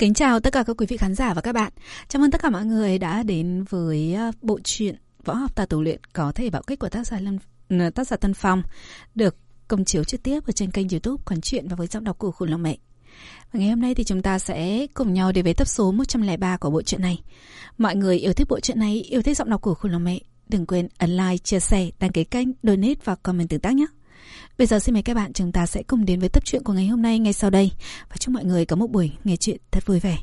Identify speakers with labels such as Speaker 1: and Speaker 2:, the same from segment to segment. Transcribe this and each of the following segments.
Speaker 1: Kính chào tất cả các quý vị khán giả và các bạn. Chào mừng tất cả mọi người đã đến với ờ, bộ truyện Võ học tà tù luyện có thể bạo kích của tác giả Lâm ừ, tác giả Tân Phong được công chiếu trực tiếp ở trên kênh YouTube Quán truyện và với giọng đọc của Khủng Long Mẹ. Và ngày hôm nay thì chúng ta sẽ cùng nhau đến với tập số 103 của bộ truyện này. Mọi người yêu thích bộ truyện này, yêu thích giọng đọc của Khủng Long Mẹ, đừng quên ấn like, chia sẻ, đăng ký kênh, donate và comment tương tác nhé. Bây giờ xin mời các bạn chúng ta sẽ cùng đến với tập truyện của ngày hôm nay ngay sau đây và chúc mọi người có một buổi nghe chuyện thật vui vẻ.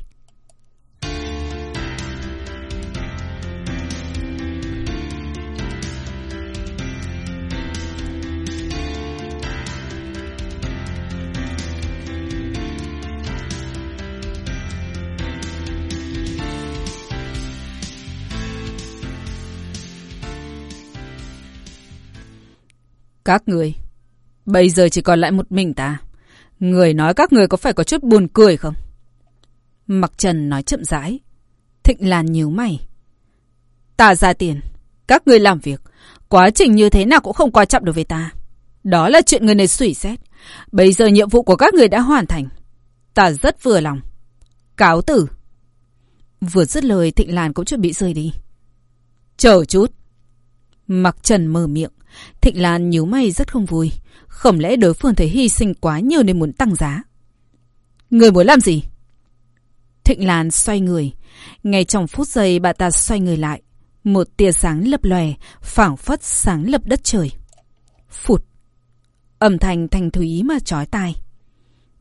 Speaker 2: Các người, bây giờ chỉ còn lại một mình ta. Người nói các người có phải có chút buồn cười không?
Speaker 1: Mặc Trần nói chậm rãi. Thịnh Lan nhíu mày.
Speaker 2: Ta ra tiền, các người làm việc. Quá trình như thế nào cũng không quan trọng đối với ta. Đó là chuyện người này suy xét. Bây giờ nhiệm vụ của các người đã hoàn thành. Ta rất vừa lòng. Cáo tử.
Speaker 1: Vừa dứt lời Thịnh Lan cũng chuẩn bị rời đi.
Speaker 2: Chờ chút.
Speaker 1: Mặc Trần mở miệng. Thịnh Lan nhíu mày rất không vui. Không lẽ đối phương thấy hy sinh quá nhiều nên muốn tăng giá?
Speaker 2: Người muốn làm gì?
Speaker 1: Thịnh Lan xoay người. Ngay trong phút giây bà ta xoay người lại. Một tia sáng lập lòe, phảng phất sáng lập đất trời. Phụt. Âm thanh thanh thúy mà chói tai.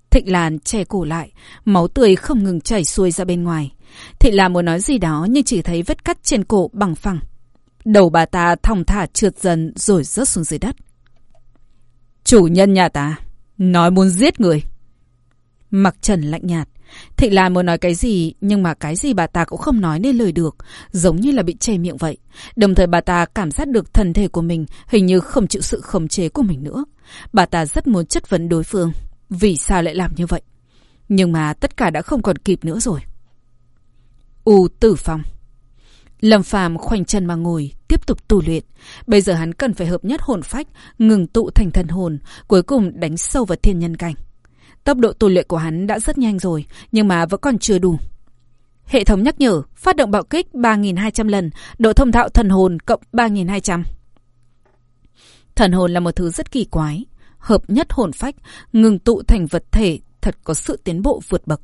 Speaker 1: Thịnh Lan che cổ lại, máu tươi không ngừng chảy xuôi ra bên ngoài. Thịnh Lan muốn nói gì đó nhưng chỉ thấy vết cắt trên cổ bằng phẳng. Đầu bà ta thong thả trượt dần rồi rớt xuống dưới đất.
Speaker 2: Chủ nhân nhà ta, nói muốn giết người.
Speaker 1: Mặc trần lạnh nhạt. Thịnh Lan muốn nói cái gì, nhưng mà cái gì bà ta cũng không nói nên lời được, giống như là bị che miệng vậy. Đồng thời bà ta cảm giác được thân thể của mình hình như không chịu sự khống chế của mình nữa. Bà ta rất muốn chất vấn đối phương, vì sao lại làm như vậy. Nhưng mà tất cả đã không còn kịp nữa rồi. U tử phong Lâm Phàm khoanh chân mà ngồi, tiếp tục tu luyện. Bây giờ hắn cần phải hợp nhất hồn phách, ngừng tụ thành thần hồn, cuối cùng đánh sâu vào thiên nhân cảnh. Tốc độ tu luyện của hắn đã rất nhanh rồi, nhưng mà vẫn còn chưa đủ. Hệ thống nhắc nhở, phát động bạo kích 3.200 lần, độ thông thạo thần hồn cộng 3.200. Thần hồn là một thứ rất kỳ quái. Hợp nhất hồn phách, ngừng tụ thành vật thể, thật có sự tiến bộ vượt bậc.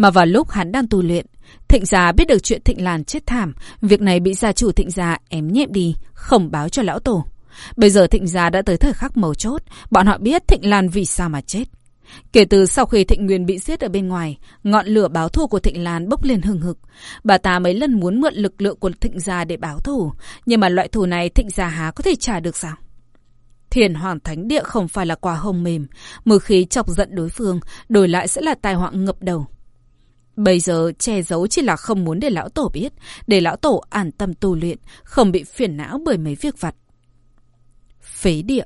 Speaker 1: Mà vào lúc hắn đang tu luyện, Thịnh gia biết được chuyện Thịnh Lan chết thảm, việc này bị gia chủ Thịnh gia ém nhẹm đi, không báo cho lão tổ. Bây giờ Thịnh gia đã tới thời khắc mấu chốt, bọn họ biết Thịnh Lan vì sao mà chết. Kể từ sau khi Thịnh Nguyên bị giết ở bên ngoài, ngọn lửa báo thù của Thịnh Lan bốc lên hừng hực. Bà ta mấy lần muốn mượn lực lượng của Thịnh gia để báo thù, nhưng mà loại thù này Thịnh gia há có thể trả được sao? Thiền Hoàng Thánh Địa không phải là quả hồng mềm, một khi chọc giận đối phương, đổi lại sẽ là tai họa ngập đầu. Bây giờ che giấu chỉ là không muốn để lão tổ biết, để lão tổ an tâm tu luyện, không bị phiền não bởi mấy việc vặt. Phế địa,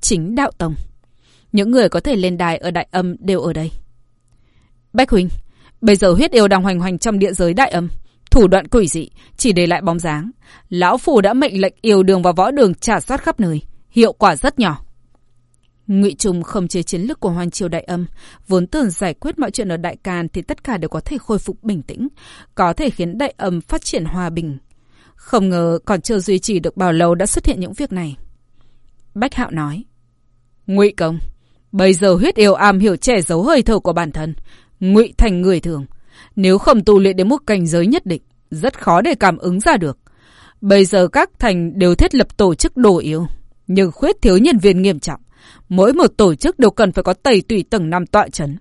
Speaker 1: chính đạo tông. Những người có thể lên đài ở đại âm đều ở đây. Bách Huynh, bây giờ huyết yêu đang hoành hoành trong địa giới đại âm. Thủ đoạn quỷ dị, chỉ để lại bóng dáng. Lão Phù đã mệnh lệnh yêu đường và võ đường trả sát khắp nơi. Hiệu quả rất nhỏ. Ngụy Trung không chế chiến lược của Hoàng Triều Đại Âm, vốn tưởng giải quyết mọi chuyện ở Đại Càn thì tất cả đều có thể khôi phục bình tĩnh, có thể khiến Đại Âm phát triển hòa bình. Không ngờ còn chưa duy trì được bao lâu đã xuất hiện những việc này. Bách Hạo nói, Ngụy Công, bây giờ huyết yêu am hiểu che giấu hơi thở của bản thân, ngụy thành người thường. Nếu không tu luyện đến mức cảnh giới nhất định, rất khó để cảm ứng ra được. Bây giờ các thành đều thiết lập tổ chức đồ yêu, nhưng khuyết thiếu nhân viên nghiêm trọng. Mỗi một tổ chức đều cần phải có tẩy tùy tầng năm tọa chấn.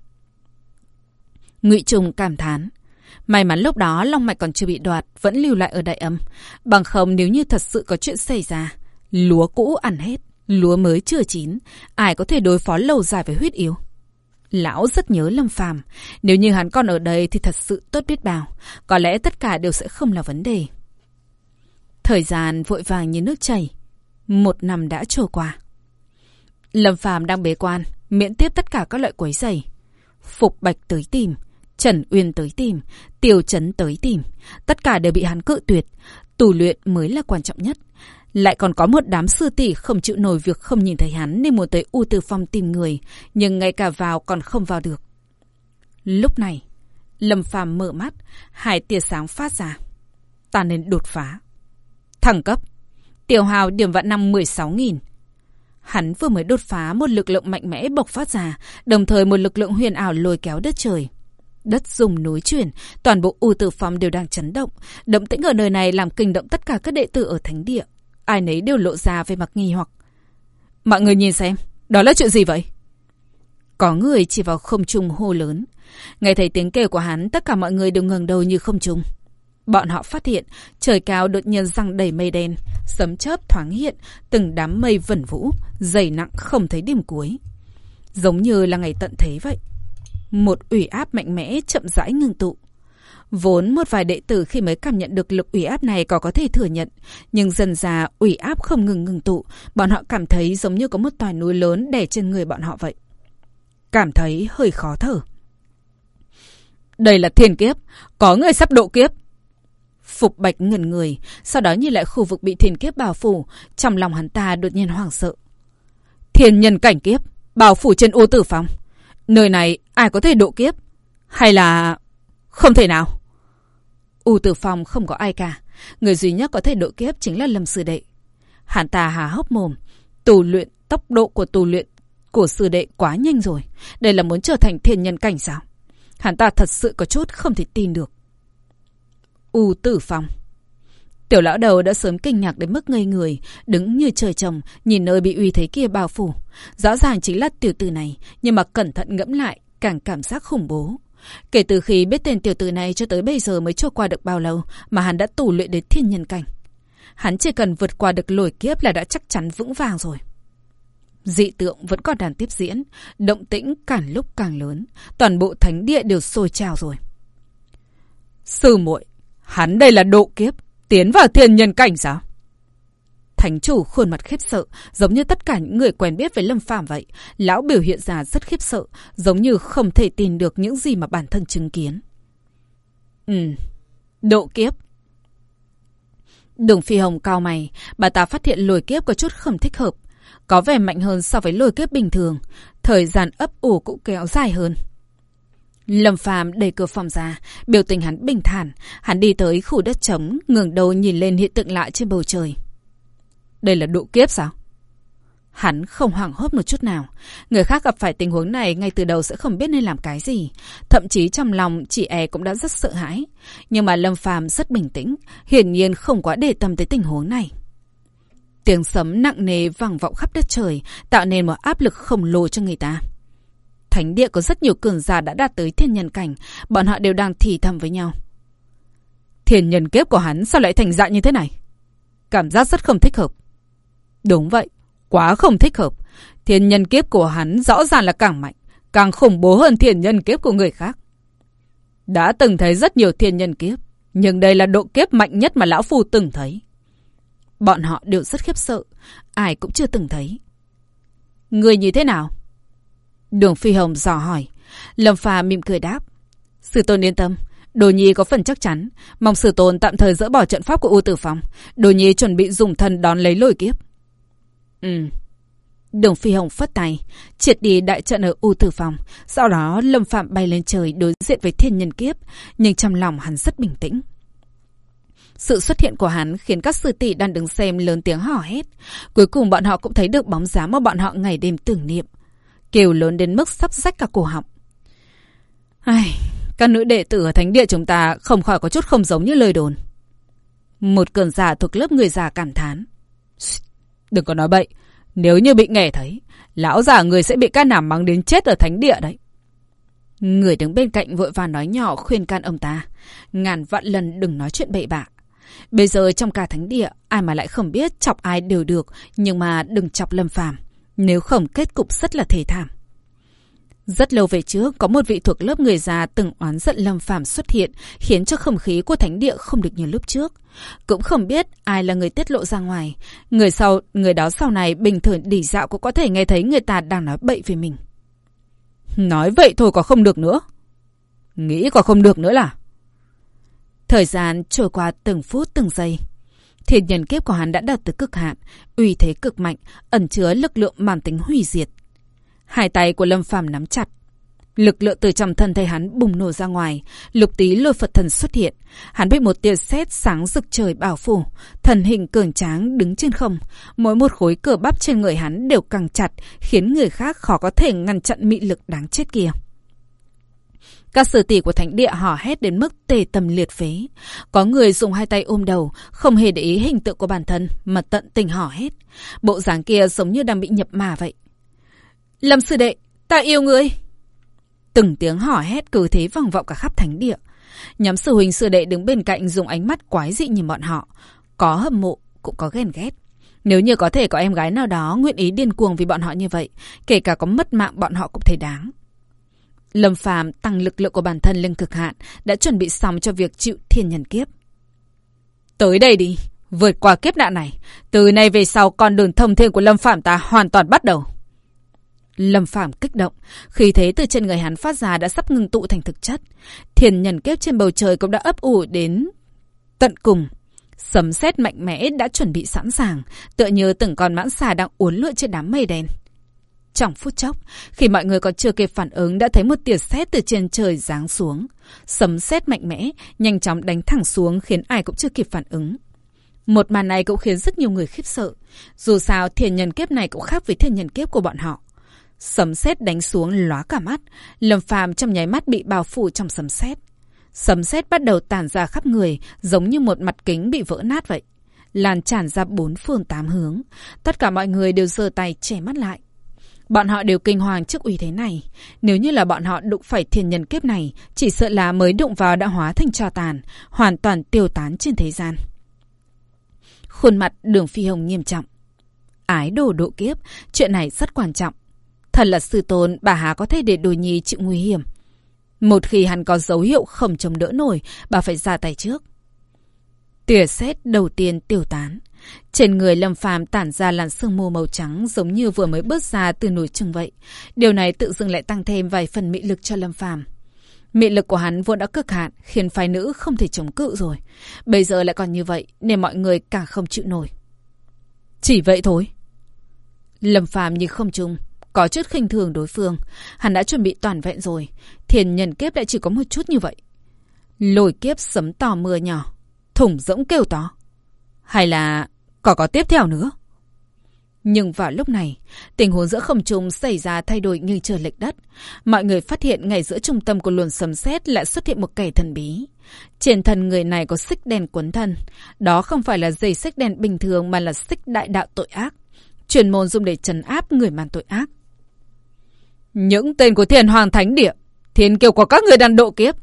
Speaker 1: Ngụy Trung cảm thán. May mắn lúc đó Long Mạch còn chưa bị đoạt, vẫn lưu lại ở đại âm. Bằng không nếu như thật sự có chuyện xảy ra, lúa cũ ăn hết, lúa mới chưa chín, ai có thể đối phó lâu dài với huyết yếu. Lão rất nhớ Lâm Phàm, nếu như hắn còn ở đây thì thật sự tốt biết bao, có lẽ tất cả đều sẽ không là vấn đề. Thời gian vội vàng như nước chảy, một năm đã trôi qua. Lâm Phàm đang bế quan, miễn tiếp tất cả các loại quấy rầy. Phục Bạch tới tìm, Trần Uyên tới tìm, Tiêu Trấn tới tìm, tất cả đều bị hắn cự tuyệt, tù luyện mới là quan trọng nhất. Lại còn có một đám sư tỷ không chịu nổi việc không nhìn thấy hắn nên muốn tới U Tư Phong tìm người, nhưng ngay cả vào còn không vào được. Lúc này, Lâm Phàm mở mắt, hai tia sáng phát ra. Ta nên đột phá. thẳng cấp. Tiểu hào điểm vạn năm 16.000. Hắn vừa mới đột phá một lực lượng mạnh mẽ bộc phát ra, đồng thời một lực lượng huyền ảo lôi kéo đất trời. Đất dùng núi chuyển, toàn bộ u tử phòng đều đang chấn động. Động tĩnh ở nơi này làm kinh động tất cả các đệ tử ở thánh địa. Ai nấy đều lộ ra về mặt nghi hoặc. Mọi người nhìn xem, đó là chuyện gì vậy? Có người chỉ vào không trung hô lớn. Nghe thấy tiếng kêu của hắn, tất cả mọi người đều ngẩng đầu như không trung. Bọn họ phát hiện trời cao đột nhiên răng đầy mây đen, sấm chớp thoáng hiện, từng đám mây vẩn vũ, dày nặng không thấy điểm cuối. Giống như là ngày tận thế vậy. Một ủy áp mạnh mẽ chậm rãi ngưng tụ. Vốn một vài đệ tử khi mới cảm nhận được lực ủy áp này có có thể thừa nhận, nhưng dần già ủy áp không ngừng ngừng tụ, bọn họ cảm thấy giống như có một tòa núi lớn đè trên người bọn họ vậy. Cảm thấy hơi khó thở. Đây là thiên kiếp, có người sắp độ kiếp. Phục Bạch ngẩn người, sau đó nhìn lại khu vực bị thiên kiếp bao phủ, trong lòng hắn ta đột nhiên hoảng sợ. Thiên nhân cảnh kiếp, bao phủ trên ô tử phòng. Nơi này ai có thể độ kiếp? Hay là... Không thể nào. U tử phòng không có ai cả. Người duy nhất có thể độ kiếp chính là Lâm Sư Đệ. Hắn ta hà hốc mồm. Tù luyện, tốc độ của tù luyện của sư đệ quá nhanh rồi. Đây là muốn trở thành thiên nhân cảnh sao? Hắn ta thật sự có chút không thể tin được. U tử phong. Tiểu lão đầu đã sớm kinh ngạc đến mức ngây người, đứng như trời trồng, nhìn nơi bị uy thế kia bao phủ. Rõ ràng chính là tiểu tử này, nhưng mà cẩn thận ngẫm lại, càng cảm giác khủng bố. Kể từ khi biết tên tiểu tử này cho tới bây giờ mới trôi qua được bao lâu mà hắn đã tù luyện đến thiên nhân cảnh. Hắn chỉ cần vượt qua được lồi kiếp là đã chắc chắn vững vàng rồi. Dị tượng vẫn còn đàn tiếp diễn, động tĩnh càng lúc càng lớn, toàn bộ thánh địa đều sôi trào rồi. Sư muội, hắn đây là độ kiếp, tiến vào thiên nhân cảnh sao? Thánh chủ khuôn mặt khiếp sợ, giống như tất cả những người quen biết với Lâm Phàm vậy. Lão biểu hiện ra rất khiếp sợ, giống như không thể tin được những gì mà bản thân chứng kiến. Ừ, độ kiếp. Đường Phi Hồng cao mày, bà ta phát hiện lôi kiếp có chút không thích hợp. Có vẻ mạnh hơn so với lôi kiếp bình thường, thời gian ấp ủ cũng kéo dài hơn. Lâm Phàm đẩy cửa phòng ra, biểu tình hắn bình thản, hắn đi tới khu đất trống, ngẩng đầu nhìn lên hiện tượng lạ trên bầu trời. Đây là độ kiếp sao? Hắn không hoảng hốt một chút nào. Người khác gặp phải tình huống này ngay từ đầu sẽ không biết nên làm cái gì. Thậm chí trong lòng chị e cũng đã rất sợ hãi. Nhưng mà Lâm Phàm rất bình tĩnh, hiển nhiên không quá để tâm tới tình huống này. Tiếng sấm nặng nề vang vọng khắp đất trời, tạo nên một áp lực khổng lồ cho người ta. Thánh địa có rất nhiều cường giả đã đạt tới thiên nhân cảnh, bọn họ đều đang thì thầm với nhau. Thiên nhân kiếp của hắn sao lại thành dạng như thế này? Cảm giác rất không thích hợp. Đúng vậy, quá không thích hợp. Thiên nhân kiếp của hắn rõ ràng là càng mạnh, càng khủng bố hơn thiên nhân kiếp của người khác. Đã từng thấy rất nhiều thiên nhân kiếp, nhưng đây là độ kiếp mạnh nhất mà Lão Phu từng thấy. Bọn họ đều rất khiếp sợ, ai cũng chưa từng thấy. Người như thế nào? Đường Phi Hồng dò hỏi. Lâm Phà mỉm cười đáp. Sư tôn yên tâm, Đồ Nhi có phần chắc chắn, mong sư tôn tạm thời dỡ bỏ trận pháp của U Tử Phong. Đồ Nhi chuẩn bị dùng thân đón lấy lôi kiếp. Ừ. Đường Phi Hồng phất tay, triệt đi đại trận ở U Tử Phong. Sau đó Lâm Phạm bay lên trời đối diện với thiên nhân kiếp, nhưng trong lòng hắn rất bình tĩnh. Sự xuất hiện của hắn khiến các sư tỷ đang đứng xem lớn tiếng hò hét. Cuối cùng bọn họ cũng thấy được bóng dáng mà bọn họ ngày đêm tưởng niệm. Kêu lớn đến mức sắp rách cả cổ họng. Ai, các nữ đệ tử ở thánh địa chúng ta không khỏi có chút không giống như lời đồn. Một cường giả thuộc lớp người già cảm thán. Đừng có nói bậy. Nếu như bị nghe thấy, lão già người sẽ bị các nảm mắng đến chết ở thánh địa đấy. Người đứng bên cạnh vội vàng nói nhỏ khuyên can ông ta. Ngàn vạn lần đừng nói chuyện bậy bạ. Bây giờ trong cả thánh địa, ai mà lại không biết chọc ai đều được, nhưng mà đừng chọc lâm phàm. Nếu không kết cục rất là thề thảm. Rất lâu về trước, có một vị thuộc lớp người già từng oán giận Lâm Phàm xuất hiện, khiến cho không khí của thánh địa không được như lúc trước. Cũng không biết ai là người tiết lộ ra ngoài. Người sau, người đó sau này bình thường đỉ dạo cũng có thể nghe thấy người ta đang nói bậy về mình. Nói vậy thôi có không được nữa. Nghĩ có không được nữa là. Thời gian trôi qua từng phút từng giây. Thiên nhân kiếp của hắn đã đạt tới cực hạn, uy thế cực mạnh, ẩn chứa lực lượng mang tính hủy diệt. Hai tay của Lâm Phàm nắm chặt. Lực lượng từ trong thân thể hắn bùng nổ ra ngoài, lục tí lôi Phật thần xuất hiện. Hắn bị một tia sét sáng rực trời bảo phủ, thần hình cường tráng đứng trên không. Mỗi một khối cờ bắp trên người hắn đều càng chặt, khiến người khác khó có thể ngăn chặn mị lực đáng chết kia. Các sử tỷ của thánh địa hò hét đến mức tề tâm liệt phế. Có người dùng hai tay ôm đầu, không hề để ý hình tượng của bản thân mà tận tình hò hét. Bộ dáng kia giống như đang bị nhập mà vậy. Lâm sư đệ, ta yêu ngươi! Từng tiếng hò hét cứ thế vòng vọng cả khắp thánh địa. Nhóm sư huynh sư đệ đứng bên cạnh dùng ánh mắt quái dị nhìn bọn họ. Có hâm mộ, cũng có ghen ghét. Nếu như có thể có em gái nào đó nguyện ý điên cuồng vì bọn họ như vậy, kể cả có mất mạng bọn họ cũng thấy đáng. Lâm Phàm tăng lực lượng của bản thân lên cực hạn, đã chuẩn bị xong cho việc chịu thiên nhân kiếp. Tới đây đi, vượt qua kiếp nạn này, từ nay về sau con đường thông thiên của Lâm Phàm ta hoàn toàn bắt đầu. Lâm Phàm kích động, khi thế từ trên người hắn phát ra đã sắp ngừng tụ thành thực chất. Thiên nhân kiếp trên bầu trời cũng đã ấp ủ đến tận cùng. Sấm sét mạnh mẽ đã chuẩn bị sẵn sàng, tựa như từng con mãng xà đang uốn lượn trên đám mây đen. Trong phút chốc, khi mọi người còn chưa kịp phản ứng đã thấy một tia sét từ trên trời giáng xuống. Sấm sét mạnh mẽ, nhanh chóng đánh thẳng xuống khiến ai cũng chưa kịp phản ứng. Một màn này cũng khiến rất nhiều người khiếp sợ. Dù sao, thiên nhân kiếp này cũng khác với thiên nhân kiếp của bọn họ. Sấm sét đánh xuống lóa cả mắt, Lâm Phàm trong nháy mắt bị bao phủ trong sấm sét. Sấm sét bắt đầu tản ra khắp người, giống như một mặt kính bị vỡ nát vậy. Lan tràn ra bốn phương tám hướng. Tất cả mọi người đều giơ tay che mắt lại. Bọn họ đều kinh hoàng trước uy thế này. Nếu như là bọn họ đụng phải thiên nhân kiếp này, chỉ sợ là mới đụng vào đã hóa thành trò tàn, hoàn toàn tiêu tán trên thế gian. Khuôn mặt đường phi hồng nghiêm trọng. Ái đồ độ kiếp, chuyện này rất quan trọng. Thật là sư tôn, bà Hà có thể để đồ nhi chịu nguy hiểm. Một khi hắn có dấu hiệu không chống đỡ nổi, bà phải ra tay trước. Tỉa xét đầu tiên tiêu tán. Trên người Lâm Phàm tản ra làn sương mù màu trắng giống như vừa mới bước ra từ núi trừng vậy. Điều này tự dưng lại tăng thêm vài phần mị lực cho Lâm Phàm. Mị lực của hắn vốn đã cực hạn, khiến phái nữ không thể chống cự rồi. Bây giờ lại còn như vậy, nên mọi người càng không chịu nổi. Chỉ vậy thôi. Lâm Phàm như không trùng, có chút khinh thường đối phương. Hắn đã chuẩn bị toàn vẹn rồi. Thiền nhân kiếp lại chỉ có một chút như vậy. Lồi kiếp sấm to mưa nhỏ. Thủng rỗng kêu to. Hay là còn có tiếp theo nữa? Nhưng vào lúc này, tình huống giữa không trung xảy ra thay đổi như trời lệch đất. Mọi người phát hiện ngay giữa trung tâm của luồng sấm sét lại xuất hiện một kẻ thần bí. Trên thân người này có xích đen quấn thân. Đó không phải là dây xích đen bình thường mà là xích đại đạo tội ác. chuyên môn dùng để trấn áp người mang tội ác. Những tên của thiền hoàng thánh địa, thiên kiều của các người đang độ kiếp.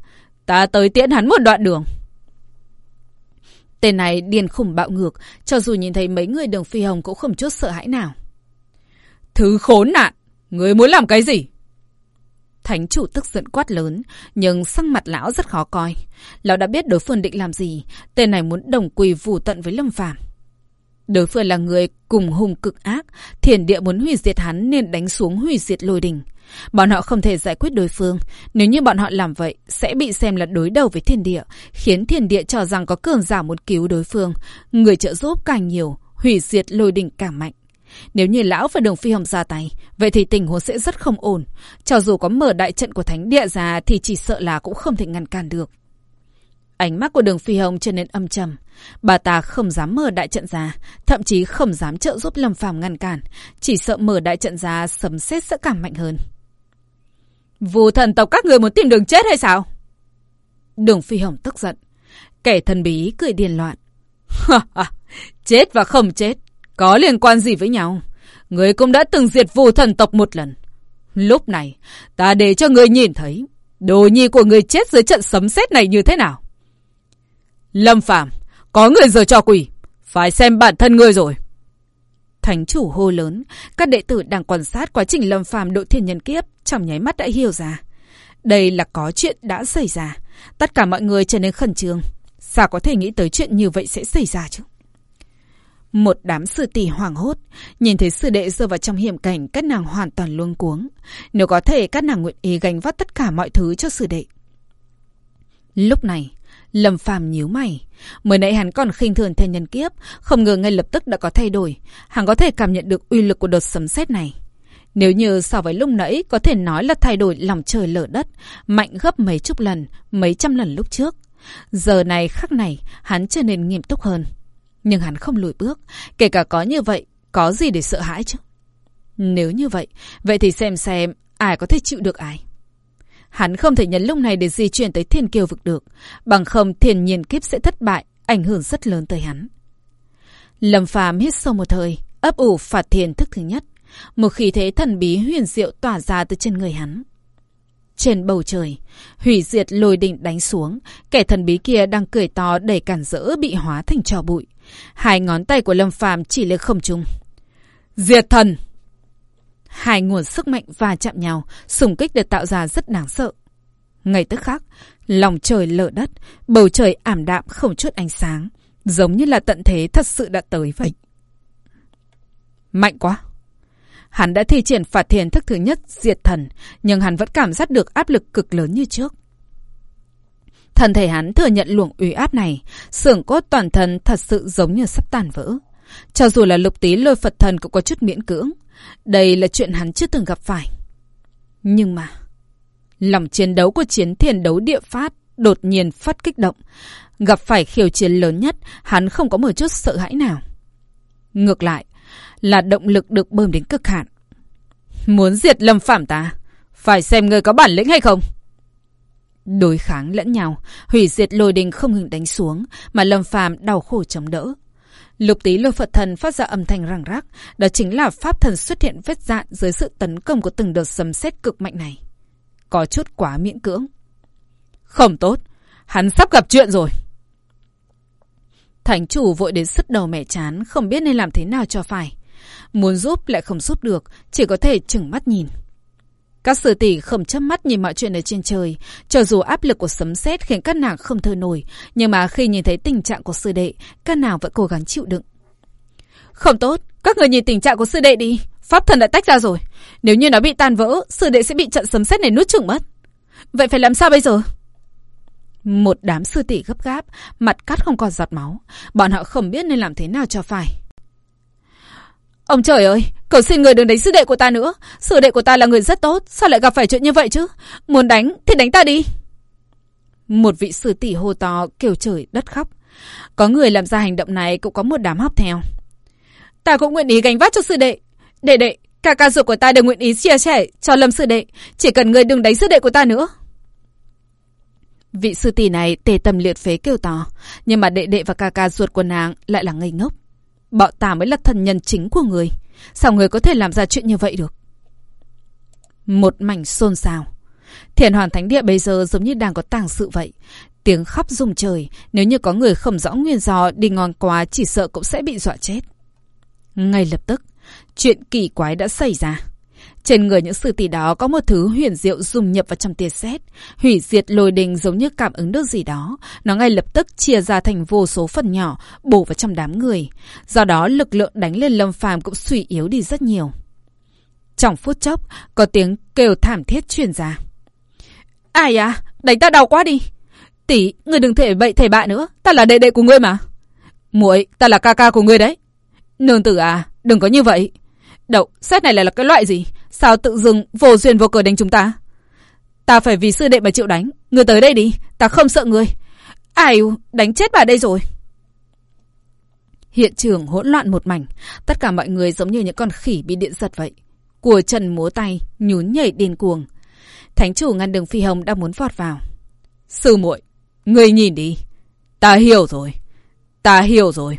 Speaker 1: Ta tới tiễn hắn một đoạn đường. Tên này điên khủng bạo ngược, cho dù nhìn thấy mấy người đường phi hồng cũng không chút sợ hãi nào. Thứ khốn nạn! Người muốn làm cái gì? Thánh chủ tức giận quát lớn, nhưng sắc mặt lão rất khó coi. Lão đã biết đối phương định làm gì, tên này muốn đồng quỳ vù tận với Lâm Phàm. Đối phương là người cùng hùng cực ác, thiền địa muốn hủy diệt hắn nên đánh xuống hủy diệt lôi đình. Bọn họ không thể giải quyết đối phương. Nếu như bọn họ làm vậy, sẽ bị xem là đối đầu với thiên địa, khiến thiên địa cho rằng có cường giả muốn cứu đối phương. Người trợ giúp càng nhiều, hủy diệt lôi đỉnh càng mạnh. Nếu như lão và đường phi hồng ra tay, vậy thì tình huống sẽ rất không ổn. Cho dù có mở đại trận của thánh địa ra thì chỉ sợ là cũng không thể ngăn cản được. Ánh mắt của đường phi hồng trở nên âm trầm. Bà ta không dám mở đại trận ra, thậm chí không dám trợ giúp Lâm Phàm ngăn cản, chỉ sợ mở đại trận ra sấm sét sẽ càng mạnh hơn. Vù thần tộc các người muốn tìm đường chết hay sao? Đường Phi Hồng tức giận. Kẻ thần bí cười điên loạn. chết và không chết, có liên quan gì với nhau? Người cũng đã từng diệt vù thần tộc một lần. Lúc này, ta để cho người nhìn thấy đồ nhi của người chết dưới trận sấm sét này như thế nào. Lâm Phàm, có người giờ cho quỷ, phải xem bản thân ngươi rồi. Thánh chủ hô lớn, các đệ tử đang quan sát quá trình lâm phàm độ thiên nhân kiếp, trong nháy mắt đã hiểu ra. Đây là có chuyện đã xảy ra. Tất cả mọi người trở nên khẩn trương. Sao có thể nghĩ tới chuyện như vậy sẽ xảy ra chứ? Một đám sư tỷ hoảng hốt, nhìn thấy sư đệ rơi vào trong hiểm cảnh, các nàng hoàn toàn luống cuống. Nếu có thể, các nàng nguyện ý gánh vác tất cả mọi thứ cho sư đệ. Lúc này, Lâm Phàm nhíu mày. Mới nãy hắn còn khinh thường thiên nhân kiếp, không ngờ ngay lập tức đã có thay đổi. Hắn có thể cảm nhận được uy lực của đợt sấm sét này. Nếu như so với lúc nãy có thể nói là thay đổi lòng trời lở đất, mạnh gấp mấy chục lần, mấy trăm lần lúc trước. Giờ này khắc này, hắn trở nên nghiêm túc hơn. Nhưng hắn không lùi bước, kể cả có như vậy, có gì để sợ hãi chứ? Nếu như vậy, vậy thì xem xem ai có thể chịu được ai. Hắn không thể nhấn lúc này để di chuyển tới thiên kiều vực được, bằng không thiên nhiên kiếp sẽ thất bại, ảnh hưởng rất lớn tới hắn. Lâm phàm hít sâu một thời, ấp ủ phạt thiền thức thứ nhất. Một khí thế thần bí huyền diệu tỏa ra từ trên người hắn. Trên bầu trời, hủy diệt lôi đỉnh đánh xuống, kẻ thần bí kia đang cười to để cản rỡ bị hóa thành trò bụi. Hai ngón tay của Lâm Phàm chỉ lên không trung. Diệt thần! Hai nguồn sức mạnh va chạm nhau, xung kích được tạo ra rất đáng sợ. Ngay tức khắc, lòng trời lở đất, bầu trời ảm đạm không chút ánh sáng, giống như là tận thế thật sự đã tới vậy. Mạnh quá! Hắn đã thi triển phạt thiền thức thứ nhất diệt thần, nhưng hắn vẫn cảm giác được áp lực cực lớn như trước. Thân thể hắn thừa nhận luồng uy áp này, xưởng cốt toàn thân thật sự giống như sắp tàn vỡ. Cho dù là lục tí lôi Phật thần cũng có chút miễn cưỡng. Đây là chuyện hắn chưa từng gặp phải. Nhưng mà, lòng chiến đấu của chiến thiền đấu địa phát đột nhiên phát kích động. Gặp phải khiêu chiến lớn nhất, hắn không có một chút sợ hãi nào. Ngược lại, là động lực được bơm đến cực hạn. Muốn diệt lâm phạm ta, phải xem người có bản lĩnh hay không. Đối kháng lẫn nhau, hủy diệt lôi đình không ngừng đánh xuống, mà lâm phàm đau khổ chống đỡ. Lục tí lôi Phật thần phát ra âm thanh răng rác, đó chính là pháp thần xuất hiện vết dạn dưới sự tấn công của từng đợt sấm sét cực mạnh này. Có chút quá miễn cưỡng. Không tốt, hắn sắp gặp chuyện rồi. Thánh chủ vội đến sứt đầu mẹ chán, không biết nên làm thế nào cho phải. Muốn giúp lại không giúp được, chỉ có thể chừng mắt nhìn. Các sư tỷ không chớp mắt nhìn mọi chuyện ở trên trời, cho dù áp lực của sấm sét khiến các nàng không thở nổi, nhưng mà khi nhìn thấy tình trạng của sư đệ, các nàng vẫn cố gắng chịu đựng. Không tốt, các người nhìn tình trạng của sư đệ đi, pháp thần đã tách ra rồi, nếu như nó bị tan vỡ, sư đệ sẽ bị trận sấm sét này nuốt chửng mất. Vậy phải làm sao bây giờ? Một đám sư tỷ gấp gáp, mặt cắt không còn giọt máu, bọn họ không biết nên làm thế nào cho phải. Ông trời ơi, cầu xin người đừng đánh sư đệ của ta nữa. Sư đệ của ta là người rất tốt, sao lại gặp phải chuyện như vậy chứ? Muốn đánh thì đánh ta đi. Một vị sư tỷ hô to kêu trời đất khóc. Có người làm ra hành động này cũng có một đám hóc theo. Ta cũng nguyện ý gánh vác cho sư đệ. Đệ đệ, cả ca ruột của ta đều nguyện ý chia sẻ cho lâm sư đệ. Chỉ cần người đừng đánh sư đệ của ta nữa. Vị sư tỷ này tề tâm liệt phế kêu to. Nhưng mà đệ đệ và ca ca ruột của nàng lại là ngây ngốc. Bọn ta mới là thần nhân chính của người. Sao người có thể làm ra chuyện như vậy được? Một mảnh xôn xao. Thiền hoàn thánh địa bây giờ giống như đang có tàng sự vậy. Tiếng khóc rung trời, nếu như có người không rõ nguyên do đi ngon quá chỉ sợ cũng sẽ bị dọa chết. Ngay lập tức, chuyện kỳ quái đã xảy ra. Trên người những sư tỷ đó có một thứ huyền diệu dùng nhập vào trong tia sét, hủy diệt lôi đình giống như cảm ứng được gì đó, nó ngay lập tức chia ra thành vô số phần nhỏ, bổ vào trong đám người. Do đó lực lượng đánh lên Lâm Phàm cũng suy yếu đi rất nhiều. Trong phút chốc, có tiếng kêu thảm thiết truyền ra. Ai à, đánh ta đau quá đi. Tỷ, người đừng thể bậy thể bại nữa, ta là đệ đệ của ngươi mà. Muội, ta là ca ca của ngươi đấy. Nương tử à, đừng có như vậy. Đậu, xét này lại là cái loại gì? Sao tự dưng vô duyên vô cớ đánh chúng ta? Ta phải vì sư đệ mà chịu đánh. Ngươi tới đây đi, ta không sợ ngươi. Ai đánh chết bà đây rồi. Hiện trường hỗn loạn một mảnh, tất cả mọi người giống như những con khỉ bị điện giật vậy. của trần múa tay, nhún nhảy điên cuồng. Thánh chủ ngăn đường phi hồng đang muốn vọt vào. Sư muội, người nhìn đi. Ta hiểu rồi. Ta hiểu rồi.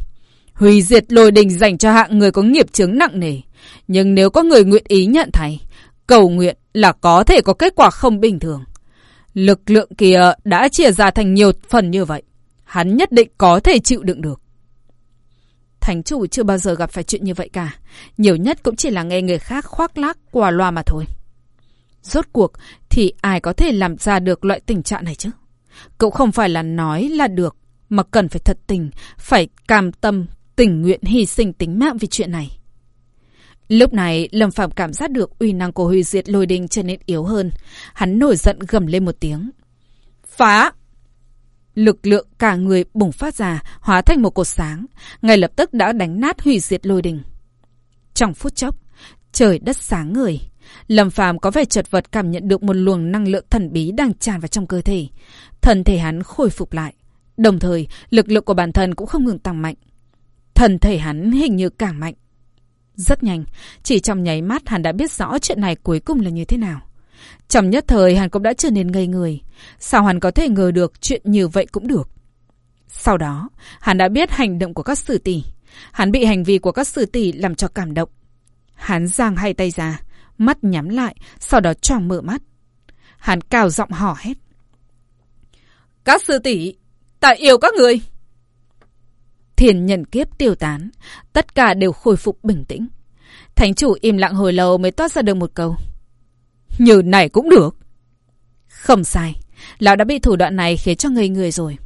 Speaker 1: Hủy diệt lôi đình dành cho hạng người có nghiệp chứng nặng nề. Nhưng nếu có người nguyện ý nhận thầy, cầu nguyện là có thể có kết quả không bình thường. Lực lượng kia đã chia ra thành nhiều phần như vậy. Hắn nhất định có thể chịu đựng được. Thánh chủ chưa bao giờ gặp phải chuyện như vậy cả. Nhiều nhất cũng chỉ là nghe người khác khoác lác qua loa mà thôi. Rốt cuộc thì ai có thể làm ra được loại tình trạng này chứ? Cậu không phải là nói là được, mà cần phải thật tình, phải cam tâm, tình nguyện hy sinh tính mạng vì chuyện này. Lúc này, Lâm Phạm cảm giác được uy năng của hủy diệt lôi đình trở nên yếu hơn. Hắn nổi giận gầm lên một tiếng. Phá! Lực lượng cả người bùng phát ra, hóa thành một cột sáng. Ngay lập tức đã đánh nát hủy diệt lôi đình. Trong phút chốc, Trời đất sáng người. Lâm Phàm có vẻ chật vật cảm nhận được một luồng năng lượng thần bí đang tràn vào trong cơ thể. Thân thể hắn khôi phục lại. Đồng thời, lực lượng của bản thân cũng không ngừng tăng mạnh. Thần thể hắn hình như càng mạnh. Rất nhanh, chỉ trong nháy mắt hắn đã biết rõ chuyện này cuối cùng là như thế nào. Trong nhất thời hắn cũng đã trở nên ngây người. Sao hắn có thể ngờ được chuyện như vậy cũng được? Sau đó, hắn đã biết hành động của các sử tỷ. Hắn bị hành vi của các sử tỷ làm cho cảm động. Hắn giang hai tay ra, mắt nhắm lại, sau đó tròn mở mắt. Hắn cao giọng hò hét. Các sư tỷ, ta yêu các người. Thiền nhân kiếp tiêu tán, tất cả đều khôi phục bình tĩnh. Thánh chủ im lặng hồi lâu mới toát ra được một câu. Như này cũng được. Không sai, lão đã bị thủ đoạn này khiến cho ngây người rồi.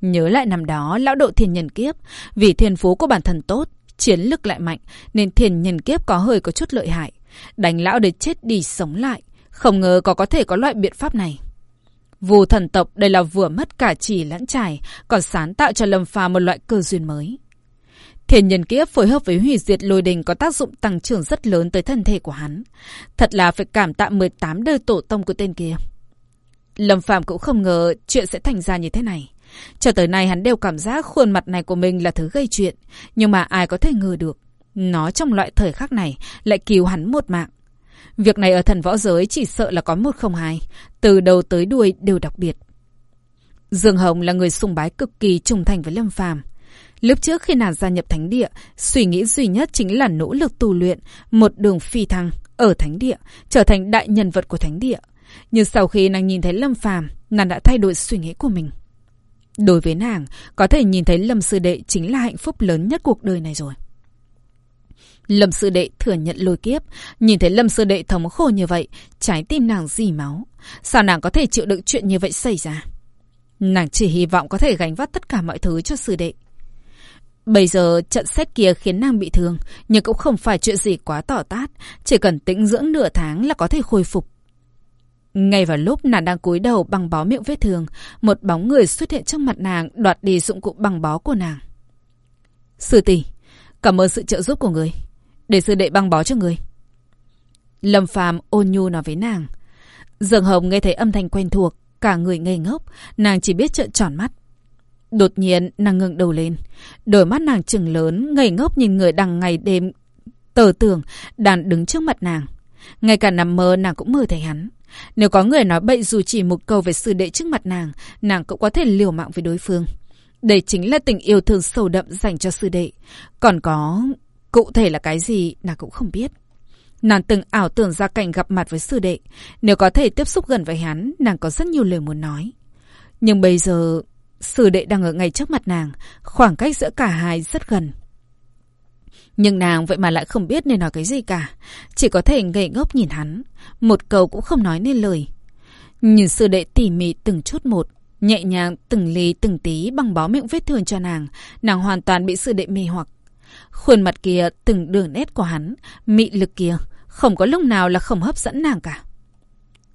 Speaker 1: Nhớ lại năm đó, lão độ thiền nhân kiếp, vì thiên phú của bản thân tốt, chiến lực lại mạnh, nên thiền nhân kiếp có hơi có chút lợi hại. Đánh lão để chết đi sống lại, không ngờ có có thể có loại biện pháp này. Vù thần tộc đây là vừa mất cả chỉ lẫn trải, còn sáng tạo cho Lâm Phàm một loại cơ duyên mới. Thiền nhân kiếp phối hợp với hủy diệt lôi đình có tác dụng tăng trưởng rất lớn tới thân thể của hắn. Thật là phải cảm tạ 18 đời tổ tông của tên kia. Lâm Phàm cũng không ngờ chuyện sẽ thành ra như thế này. Cho tới nay hắn đều cảm giác khuôn mặt này của mình là thứ gây chuyện. Nhưng mà ai có thể ngờ được. Nó trong loại thời khắc này lại cứu hắn một mạng. Việc này ở thần võ giới chỉ sợ là có một không hai. Từ đầu tới đuôi đều đặc biệt. Dương Hồng là người sùng bái cực kỳ trung thành với Lâm Phàm. Lúc trước khi nàng gia nhập thánh địa, suy nghĩ duy nhất chính là nỗ lực tu luyện, một đường phi thăng ở thánh địa, trở thành đại nhân vật của thánh địa. Nhưng sau khi nàng nhìn thấy Lâm Phàm, nàng đã thay đổi suy nghĩ của mình. Đối với nàng, có thể nhìn thấy Lâm Sư Đệ chính là hạnh phúc lớn nhất cuộc đời này rồi. Lâm Sư Đệ thừa nhận lôi kiếp, nhìn thấy Lâm Sư Đệ thống khổ như vậy, trái tim nàng dì máu. Sao nàng có thể chịu đựng chuyện như vậy xảy ra? Nàng chỉ hy vọng có thể gánh vác tất cả mọi thứ cho Sư Đệ. Bây giờ trận xét kia khiến nàng bị thương, nhưng cũng không phải chuyện gì quá tỏ tát, chỉ cần tĩnh dưỡng nửa tháng là có thể khôi phục. Ngay vào lúc nàng đang cúi đầu bằng bó miệng vết thương, một bóng người xuất hiện trước mặt nàng đoạt đi dụng cụ bằng bó của nàng. Sư tỷ, cảm ơn sự trợ giúp của người. Để sư đệ băng bó cho người. Lâm phàm ôn nhu nói với nàng. Dường hồng nghe thấy âm thanh quen thuộc, cả người ngây ngốc, nàng chỉ biết trợn tròn mắt. Đột nhiên, nàng ngừng đầu lên. Đôi mắt nàng chừng lớn, ngây ngốc nhìn người đằng ngày đêm tờ tưởng đàn đứng trước mặt nàng. Ngay cả nằm mơ nàng cũng mơ thấy hắn. Nếu có người nói bậy dù chỉ một câu về sư đệ trước mặt nàng, nàng cũng có thể liều mạng với đối phương. Đây chính là tình yêu thương sâu đậm dành cho sư đệ. Còn có... Cụ thể là cái gì, nàng cũng không biết. Nàng từng ảo tưởng ra cảnh gặp mặt với sư đệ. Nếu có thể tiếp xúc gần với hắn, nàng có rất nhiều lời muốn nói. Nhưng bây giờ, sư đệ đang ở ngay trước mặt nàng. Khoảng cách giữa cả hai rất gần. Nhưng nàng vậy mà lại không biết nên nói cái gì cả. Chỉ có thể ngây ngốc nhìn hắn. Một câu cũng không nói nên lời. Nhìn sư đệ tỉ mỉ từng chút một. Nhẹ nhàng từng ly từng tí bằng bó miệng vết thương cho nàng. Nàng hoàn toàn bị sư đệ mê hoặc. Khuôn mặt kia từng đường nét của hắn. Mị lực kia. Không có lúc nào là không hấp dẫn nàng cả.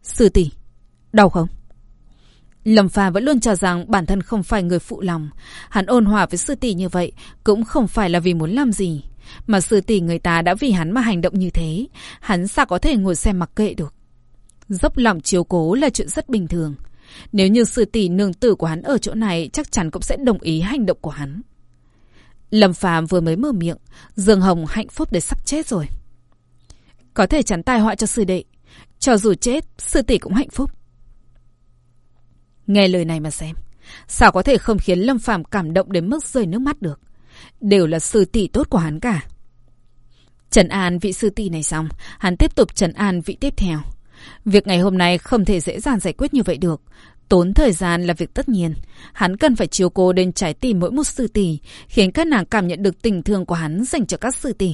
Speaker 1: Sư tỷ Đau không? Lâm Phà vẫn luôn cho rằng bản thân không phải người phụ lòng. Hắn ôn hòa với sư tỷ như vậy cũng không phải là vì muốn làm gì. Mà sư tỷ người ta đã vì hắn mà hành động như thế, hắn sao có thể ngồi xem mặc kệ được. Dốc lòng chiếu cố là chuyện rất bình thường. Nếu như sư tỷ nương tử của hắn ở chỗ này chắc chắn cũng sẽ đồng ý hành động của hắn. Lâm Phàm vừa mới mở miệng, Dương Hồng hạnh phúc để sắp chết rồi. Có thể chắn tai họa cho sư đệ. Cho dù chết, sư tỷ cũng hạnh phúc. Nghe lời này mà xem. Sao có thể không khiến Lâm Phàm cảm động đến mức rơi nước mắt được. Đều là sư tỷ tốt của hắn cả. Trần an vị sư tỷ này xong, hắn tiếp tục trần an vị tiếp theo. Việc ngày hôm nay không thể dễ dàng giải quyết như vậy được. Tốn thời gian là việc tất nhiên. Hắn cần phải chiều cố đến trái tim mỗi một sư tỷ, khiến các nàng cảm nhận được tình thương của hắn dành cho các sư tỷ.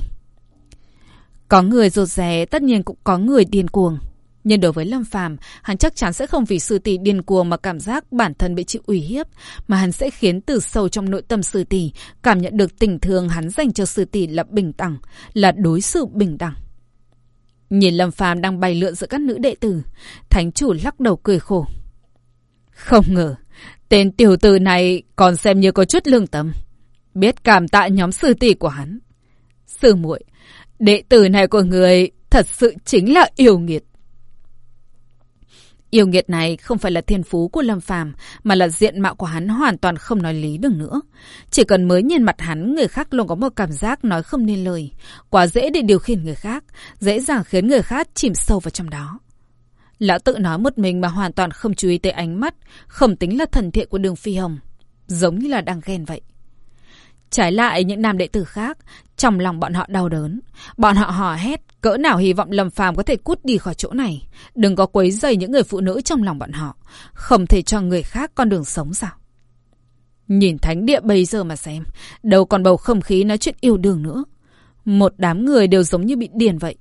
Speaker 1: Có người rụt rè, tất nhiên cũng có người điên cuồng. Nhưng đối với Lâm Phàm, hắn chắc chắn sẽ không vì sư tỷ điên cuồng mà cảm giác bản thân bị chịu ủy hiếp, mà hắn sẽ khiến từ sâu trong nội tâm sư tỷ cảm nhận được tình thương hắn dành cho sư tỷ là bình đẳng, là đối xử bình đẳng. Nhìn Lâm Phàm đang bay lượn giữa các nữ đệ tử, thánh chủ lắc đầu cười khổ. Không ngờ, tên tiểu tử này còn xem như có chút lương tâm, biết cảm tạ nhóm sư tỷ của hắn. Sư muội,
Speaker 2: Đệ tử này của người thật sự chính là yêu nghiệt.
Speaker 1: Yêu nghiệt này không phải là thiên phú của Lâm Phàm, mà là diện mạo của hắn hoàn toàn không nói lý được nữa. Chỉ cần mới nhìn mặt hắn, người khác luôn có một cảm giác nói không nên lời, quá dễ để điều khiển người khác, dễ dàng khiến người khác chìm sâu vào trong đó. Lão tự nói một mình mà hoàn toàn không chú ý tới ánh mắt, không tính là thần thiện của đường phi hồng, giống như là đang ghen vậy. Trái lại những nam đệ tử khác, trong lòng bọn họ đau đớn. Bọn họ hò hét, cỡ nào hy vọng Lâm Phàm có thể cút đi khỏi chỗ này. Đừng có quấy rầy những người phụ nữ trong lòng bọn họ. Không thể cho người khác con đường sống sao? Nhìn thánh địa bây giờ mà xem, đâu còn bầu không khí nói chuyện yêu đương nữa. Một đám người đều giống như bị điền vậy.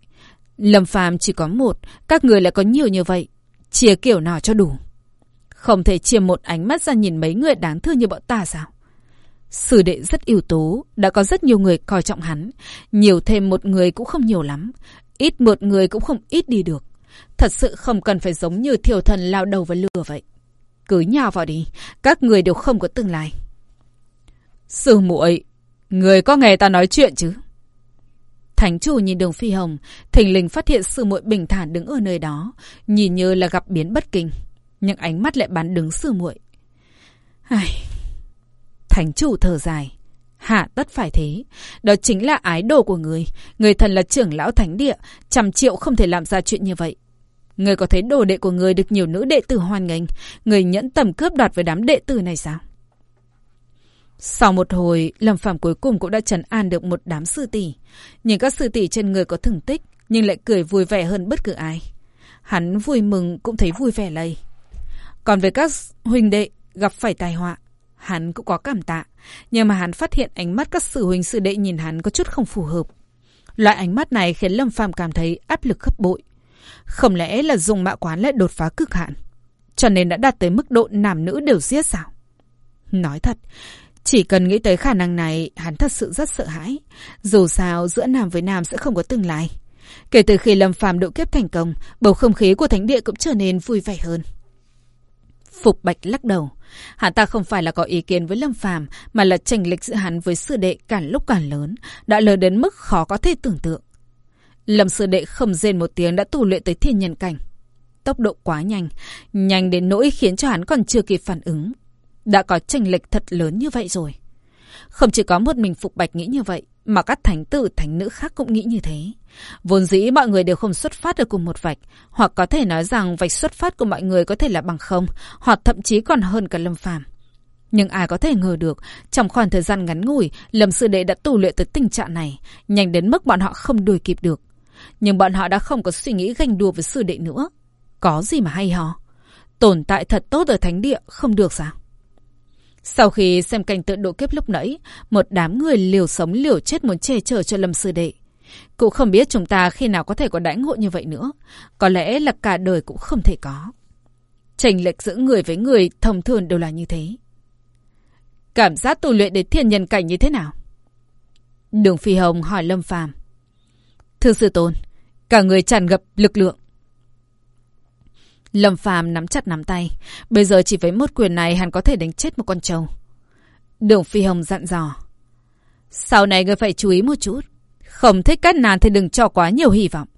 Speaker 1: Lâm Phàm chỉ có một, các người lại có nhiều như vậy. Chia kiểu nào cho đủ. Không thể chia một ánh mắt ra nhìn mấy người đáng thương như bọn ta sao? Sử đệ rất ưu tú, đã có rất nhiều người coi trọng hắn. Nhiều thêm một người cũng không nhiều lắm. Ít một người cũng không ít đi được. Thật sự không cần phải giống như thiểu thần lao đầu vào lửa vậy. Cứ nhào vào đi, các người đều không có tương lai. Sư muội, người có nghe ta nói chuyện chứ? Thánh chủ nhìn đường phi hồng, thình lình phát hiện sư muội bình thản đứng ở nơi đó, nhìn như là gặp biến bất kinh. Nhưng ánh mắt lại bắn đứng sư muội. Ai... Thánh chủ thở dài. Hạ tất phải thế. Đó chính là ái đồ của người. Người thần là trưởng lão thánh địa. Trăm triệu không thể làm ra chuyện như vậy. Người có thấy đồ đệ của người được nhiều nữ đệ tử hoan nghênh. Người nhẫn tầm cướp đoạt với đám đệ tử này sao? Sau một hồi, Lâm Phạm cuối cùng cũng đã trấn an được một đám sư tỷ. nhìn các sư tỷ trên người có thừng tích, nhưng lại cười vui vẻ hơn bất cứ ai. Hắn vui mừng cũng thấy vui vẻ lây. Còn về các huynh đệ gặp phải tai họa, Hắn cũng có cảm tạ, nhưng mà hắn phát hiện ánh mắt các sư huynh sư đệ nhìn hắn có chút không phù hợp. Loại ánh mắt này khiến Lâm Phàm cảm thấy áp lực gấp bội. Không lẽ là dùng mạ quán lại đột phá cực hạn, cho nên đã đạt tới mức độ nam nữ đều giết sao? Nói thật, chỉ cần nghĩ tới khả năng này, hắn thật sự rất sợ hãi. Dù sao, giữa nam với nam sẽ không có tương lai. Kể từ khi Lâm Phàm độ kiếp thành công, bầu không khí của thánh địa cũng trở nên vui vẻ hơn. Phục Bạch lắc đầu. Hắn ta không phải là có ý kiến với Lâm Phàm mà là tranh lệch giữa hắn với sư đệ càng lúc càng lớn, đã lớn đến mức khó có thể tưởng tượng. Lâm sư đệ không rên một tiếng đã tu luyện tới thiên nhân cảnh. Tốc độ quá nhanh, nhanh đến nỗi khiến cho hắn còn chưa kịp phản ứng. Đã có tranh lệch thật lớn như vậy rồi. Không chỉ có một mình Phục Bạch nghĩ như vậy, mà các thánh tử thánh nữ khác cũng nghĩ như thế. Vốn dĩ mọi người đều không xuất phát ở cùng một vạch, hoặc có thể nói rằng vạch xuất phát của mọi người có thể là bằng không, hoặc thậm chí còn hơn cả Lâm Phàm. Nhưng ai có thể ngờ được, trong khoảng thời gian ngắn ngủi, Lâm Sư Đệ đã tu luyện tới tình trạng này, nhanh đến mức bọn họ không đuổi kịp được. Nhưng bọn họ đã không có suy nghĩ ganh đua với Sư Đệ nữa. Có gì mà hay ho? Tồn tại thật tốt ở Thánh Địa, không được sao? Sau khi xem cảnh tượng độ kiếp lúc nãy, một đám người liều sống liều chết muốn che chở cho Lâm Sư Đệ. Cũng không biết chúng ta khi nào có thể có đãi ngộ như vậy nữa. Có lẽ là cả đời cũng không thể có. Tranh lệch giữa người với người thông thường đều là như thế. Cảm giác tu luyện đến thiên nhân cảnh như thế nào? Đường Phi Hồng hỏi Lâm Phàm. Thưa sư tôn, cả người tràn ngập lực lượng. Lâm Phàm nắm chặt nắm tay. Bây giờ chỉ với một quyền này hắn có thể đánh chết một con trâu. Đường Phi Hồng dặn dò. Sau này người phải chú ý một chút. Không thích cắt nàn thì đừng cho quá nhiều hy vọng.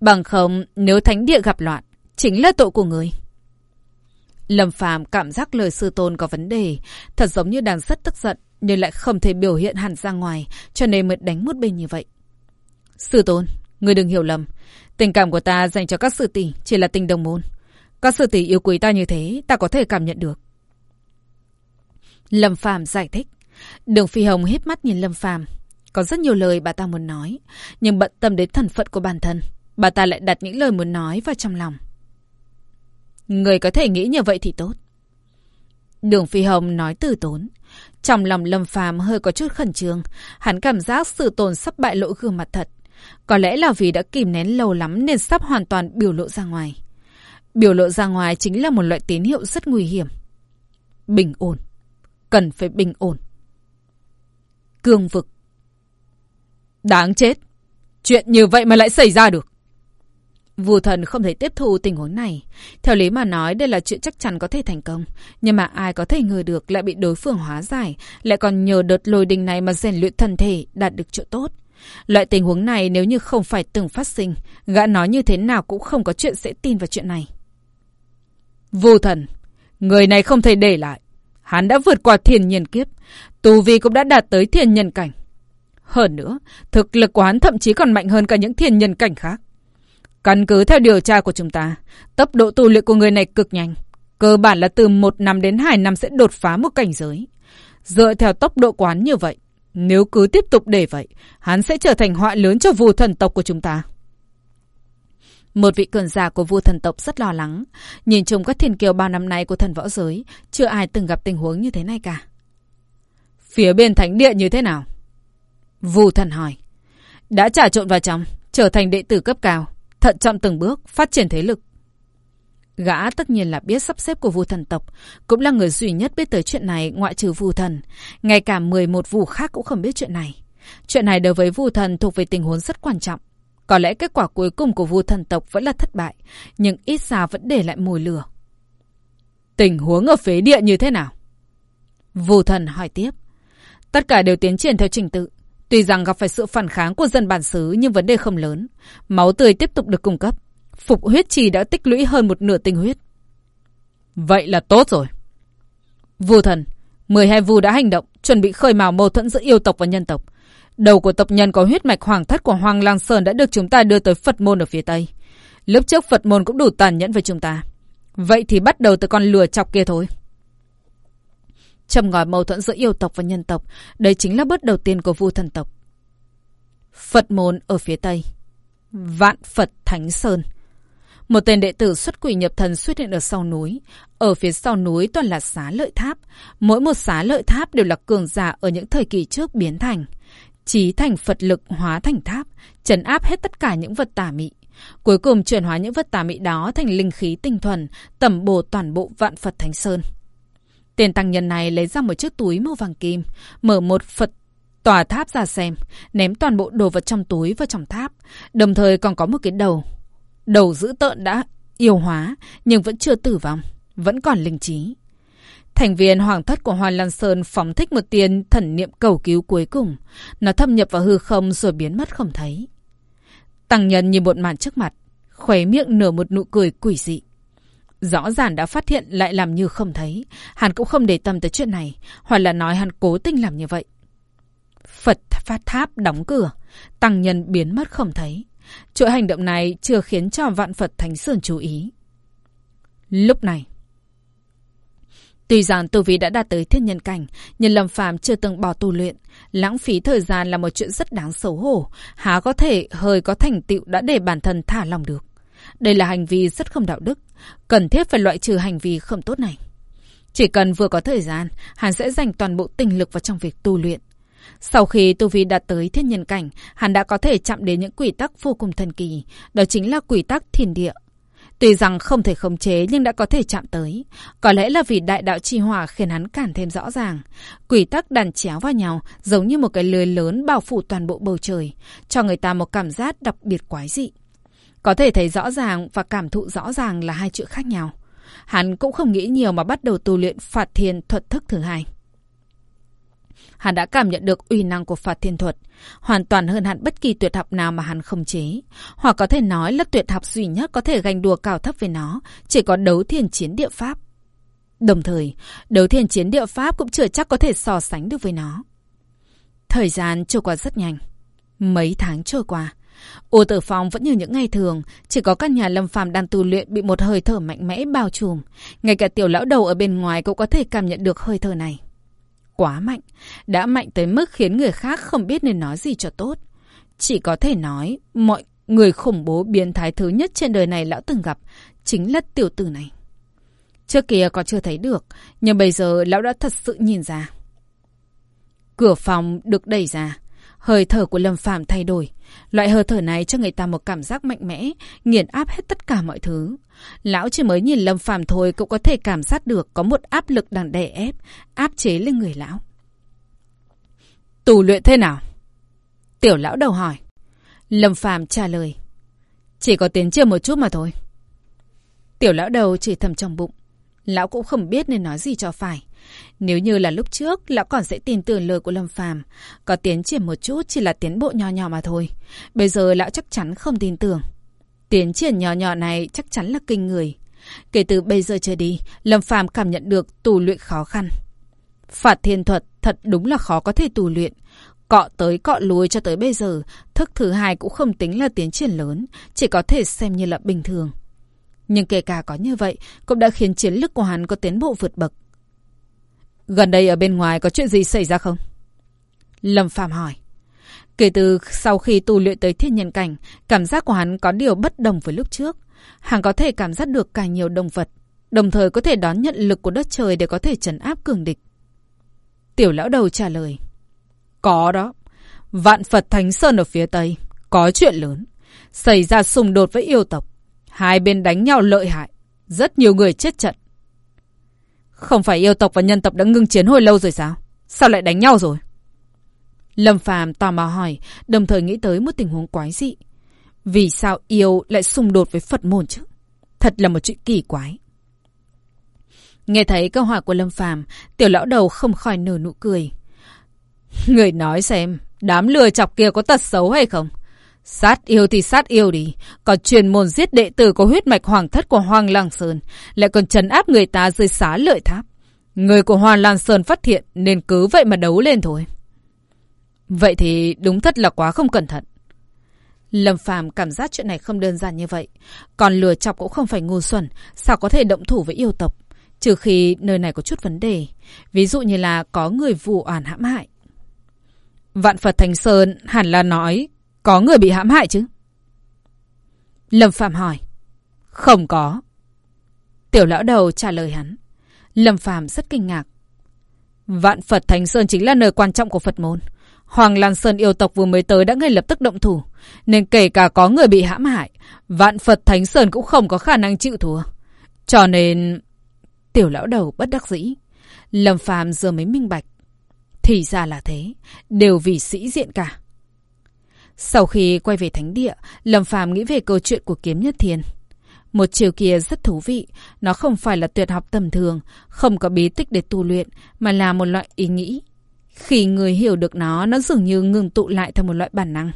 Speaker 1: Bằng không, nếu thánh địa gặp loạn, chính là tội của người. Lâm Phàm cảm giác lời sư tôn có vấn đề, thật giống như đang rất tức giận, nhưng lại không thể biểu hiện hẳn ra ngoài, cho nên mới đánh một bên như vậy. Sư tôn, người đừng hiểu lầm. Tình cảm của ta dành cho các sư tỷ chỉ là tình đồng môn. Các sư tỷ yêu quý ta như thế, ta có thể cảm nhận được. Lâm Phàm giải thích. Đường Phi Hồng hít mắt nhìn Lâm Phàm, có rất nhiều lời bà ta muốn nói, nhưng bận tâm đến thần phận của bản thân, bà ta lại đặt những lời muốn nói vào trong lòng. Người có thể nghĩ như vậy thì tốt. Đường Phi Hồng nói từ tốn. Trong lòng Lâm Phàm hơi có chút khẩn trương, hắn cảm giác sự tồn sắp bại lộ gương mặt thật. Có lẽ là vì đã kìm nén lâu lắm nên sắp hoàn toàn biểu lộ ra ngoài. Biểu lộ ra ngoài chính là một loại tín hiệu rất nguy hiểm. Bình ổn. Cần phải bình ổn. Cương vực. Đáng chết. Chuyện như vậy mà lại xảy ra được. vua thần không thể tiếp thu tình huống này. Theo lý mà nói đây là chuyện chắc chắn có thể thành công. Nhưng mà ai có thể ngờ được lại bị đối phương hóa giải. Lại còn nhờ đợt lôi đình này mà rèn luyện thân thể đạt được chỗ tốt. Loại tình huống này nếu như không phải từng phát sinh, gã nói như thế nào cũng không có chuyện sẽ tin vào chuyện này. Vô thần, người này không thể để lại. Hắn đã vượt qua thiên nhân kiếp, tù vi cũng đã đạt tới thiên nhân cảnh. Hơn nữa, thực lực của hắn thậm chí còn mạnh hơn cả những thiên nhân cảnh khác. Căn cứ theo điều tra của chúng ta, tốc độ tu luyện của người này cực nhanh. Cơ bản là từ 1 năm đến 2 năm sẽ đột phá một cảnh giới. Dựa theo tốc độ quán như vậy, nếu cứ tiếp tục để vậy, hắn sẽ trở thành họa lớn cho vù thần tộc của chúng ta. Một vị cường giả của vua thần tộc rất lo lắng. Nhìn chung các thiên kiều bao năm nay của thần võ giới, chưa ai từng gặp tình huống như thế này cả. Phía bên thánh địa như thế nào? vua thần hỏi. Đã trả trộn vào trong, trở thành đệ tử cấp cao, thận trọng từng bước, phát triển thế lực. Gã tất nhiên là biết sắp xếp của vua thần tộc, cũng là người duy nhất biết tới chuyện này ngoại trừ vua thần. Ngay cả 11 vua khác cũng không biết chuyện này. Chuyện này đối với vua thần thuộc về tình huống rất quan trọng. Có lẽ kết quả cuối cùng của vua thần tộc vẫn là thất bại, nhưng ít ra vẫn để lại mùi lửa. Tình huống ở phế địa như thế nào? Vua thần hỏi tiếp. Tất cả đều tiến triển theo trình tự. Tuy rằng gặp phải sự phản kháng của dân bản xứ nhưng vấn đề không lớn. Máu tươi tiếp tục được cung cấp. Phục huyết trì đã tích lũy hơn một nửa tinh huyết. Vậy là tốt rồi. Vua thần, 12 vua đã hành động, chuẩn bị khơi mào mâu thuẫn giữa yêu tộc và nhân tộc. Đầu của tộc nhân có huyết mạch hoàng thất của Hoàng Lang Sơn đã được chúng ta đưa tới Phật môn ở phía Tây. Lúc trước Phật môn cũng đủ tàn nhẫn với chúng ta. Vậy thì bắt đầu từ con lừa chọc kia thôi. Châm ngòi mâu thuẫn giữa yêu tộc và nhân tộc, đây chính là bước đầu tiên của vua thần tộc. Phật môn ở phía Tây. Vạn Phật Thánh Sơn. Một tên đệ tử xuất quỷ nhập thần xuất hiện ở sau núi. Ở phía sau núi toàn là xá lợi tháp. Mỗi một xá lợi tháp đều là cường giả ở những thời kỳ trước biến thành. Chí thành Phật lực hóa thành tháp, trấn áp hết tất cả những vật tà mị. Cuối cùng chuyển hóa những vật tà mị đó thành linh khí tinh thuần, tẩm bổ toàn bộ vạn Phật Thánh Sơn. Tên tăng nhân này lấy ra một chiếc túi màu vàng kim, mở một Phật tòa tháp ra xem, ném toàn bộ đồ vật trong túi vào trong tháp, đồng thời còn có một cái đầu. Đầu giữ tợn đã yêu hóa, nhưng vẫn chưa tử vong, vẫn còn linh trí. Thành viên hoàng thất của Hoa Lan Sơn phóng thích một tiền thần niệm cầu cứu cuối cùng. Nó thâm nhập vào hư không rồi biến mất không thấy. Tăng nhân nhìn một màn trước mặt, khóe miệng nở một nụ cười quỷ dị. Rõ ràng đã phát hiện lại làm như không thấy. Hắn cũng không để tâm tới chuyện này, hoặc là nói hắn cố tình làm như vậy. Phật phát tháp đóng cửa, tăng nhân biến mất không thấy. Chuỗi hành động này chưa khiến cho vạn Phật Thánh Sơn chú ý. Lúc này, Tuy rằng tu vi đã đạt tới thiên nhân cảnh, nhưng Lâm Phàm chưa từng bỏ tu luyện, lãng phí thời gian là một chuyện rất đáng xấu hổ, há có thể hơi có thành tựu đã để bản thân thả lòng được. Đây là hành vi rất không đạo đức, cần thiết phải loại trừ hành vi không tốt này. Chỉ cần vừa có thời gian, hắn sẽ dành toàn bộ tinh lực vào trong việc tu luyện. Sau khi tu vi đạt tới thiên nhân cảnh, hắn đã có thể chạm đến những quy tắc vô cùng thần kỳ, đó chính là quy tắc thiên địa. Tuy rằng không thể khống chế nhưng đã có thể chạm tới. Có lẽ là vì đại đạo chi hỏa khiến hắn càng thêm rõ ràng. Quỷ tắc đàn chéo vào nhau giống như một cái lưới lớn bao phủ toàn bộ bầu trời, cho người ta một cảm giác đặc biệt quái dị. Có thể thấy rõ ràng và cảm thụ rõ ràng là hai chuyện khác nhau. Hắn cũng không nghĩ nhiều mà bắt đầu tu luyện phạt thiên thuật thức thứ hai. Hắn đã cảm nhận được uy năng của phạt thiên thuật, hoàn toàn hơn hẳn bất kỳ tuyệt học nào mà hắn không chế. Hoặc có thể nói là tuyệt học duy nhất có thể ganh đua cao thấp với nó, chỉ có đấu thiên chiến địa pháp. Đồng thời, đấu thiên chiến địa pháp cũng chưa chắc có thể so sánh được với nó. Thời gian trôi qua rất nhanh. Mấy tháng trôi qua, Ô tử phòng vẫn như những ngày thường, chỉ có căn nhà lâm phàm đang tu luyện bị một hơi thở mạnh mẽ bao trùm. Ngay cả tiểu lão đầu ở bên ngoài cũng có thể cảm nhận được hơi thở này. Quá mạnh, đã mạnh tới mức khiến người khác không biết nên nói gì cho tốt. Chỉ có thể nói, mọi người khủng bố biến thái thứ nhất trên đời này lão từng gặp, chính là tiểu tử này. Trước kia còn chưa thấy được, nhưng bây giờ lão đã thật sự nhìn ra. Cửa phòng được đẩy ra. Hơi thở của Lâm Phàm thay đổi. Loại hơi thở này cho người ta một cảm giác mạnh mẽ, nghiền áp hết tất cả mọi thứ. Lão chỉ mới nhìn Lâm Phàm thôi cũng có thể cảm giác được có một áp lực đang đè ép, áp chế lên người lão. Tù luyện thế nào? Tiểu lão đầu hỏi. Lâm Phàm trả lời. Chỉ có tiến triển một chút mà thôi. Tiểu lão đầu chỉ thầm trong bụng. Lão cũng không biết nên nói gì cho phải. Nếu như là lúc trước, lão còn sẽ tin tưởng lời của Lâm Phàm, có tiến triển một chút chỉ là tiến bộ nho nhỏ mà thôi. Bây giờ lão chắc chắn không tin tưởng. Tiến triển nhỏ nhỏ này chắc chắn là kinh người. Kể từ bây giờ trở đi, Lâm Phàm cảm nhận được tù luyện khó khăn. Phạt thiên thuật thật đúng là khó có thể tù luyện. Cọ tới cọ lùi cho tới bây giờ, thức thứ hai cũng không tính là tiến triển lớn, chỉ có thể xem như là bình thường. Nhưng kể cả có như vậy, cũng đã khiến chiến lực của hắn có tiến bộ vượt bậc. Gần đây ở bên ngoài có chuyện gì xảy ra không? Lâm Phạm hỏi. Kể từ sau khi tu luyện tới thiên nhân cảnh, cảm giác của hắn có điều bất đồng với lúc trước. Hắn có thể cảm giác được càng nhiều động vật, đồng thời có thể đón nhận lực của đất trời để có thể trấn áp cường địch. Tiểu lão đầu trả lời. Có đó. Vạn Phật Thánh Sơn ở phía Tây. Có chuyện lớn. Xảy ra xung đột với yêu tộc. Hai bên đánh nhau lợi hại. Rất nhiều người chết trận. Không phải yêu tộc và nhân tộc đã ngưng chiến hồi lâu rồi sao? Sao lại đánh nhau rồi? Lâm Phàm tò mò hỏi, đồng thời nghĩ tới một tình huống quái dị. Vì sao yêu lại xung đột với Phật môn chứ? Thật là một chuyện kỳ quái. Nghe thấy câu hỏi của Lâm Phàm, tiểu lão đầu không khỏi nở nụ cười. Người nói xem, đám lừa chọc kia có tật xấu hay không? Sát yêu thì sát yêu đi, còn truyền môn giết đệ tử có huyết mạch hoàng thất của Hoàng Lang Sơn, lại còn trấn áp người ta dưới xá lợi tháp. Người của Hoàng Lang Sơn phát hiện nên cứ vậy mà đấu lên thôi. Vậy thì đúng thật là quá không cẩn thận. Lâm Phàm cảm giác chuyện này không đơn giản như vậy. Còn lừa chọc cũng không phải ngu xuẩn, sao có thể động thủ với yêu tộc. Trừ khi nơi này có chút vấn đề. Ví dụ như là có người vụ oan hãm hại. Vạn Phật Thành Sơn hẳn là nói có người bị hãm hại chứ? Lâm Phạm hỏi. Không có. Tiểu lão đầu trả lời hắn. Lâm Phạm rất kinh ngạc. Vạn Phật Thánh Sơn chính là nơi quan trọng của Phật môn. Hoàng Lan Sơn yêu tộc vừa mới tới đã ngay lập tức động thủ. Nên kể cả có người bị hãm hại, Vạn Phật Thánh Sơn cũng không có khả năng chịu thua. Cho nên... Tiểu lão đầu bất đắc dĩ. Lâm Phàm giờ mới minh bạch. Thì ra là thế. Đều vì sĩ diện cả. Sau khi quay về thánh địa, Lâm Phàm nghĩ về câu chuyện của kiếm nhất thiên. Một chiều kia rất thú vị, nó không phải là tuyệt học tầm thường, không có bí tích để tu luyện, mà là một loại ý nghĩ. Khi người hiểu được nó, nó dường như ngừng tụ lại thành một loại bản năng.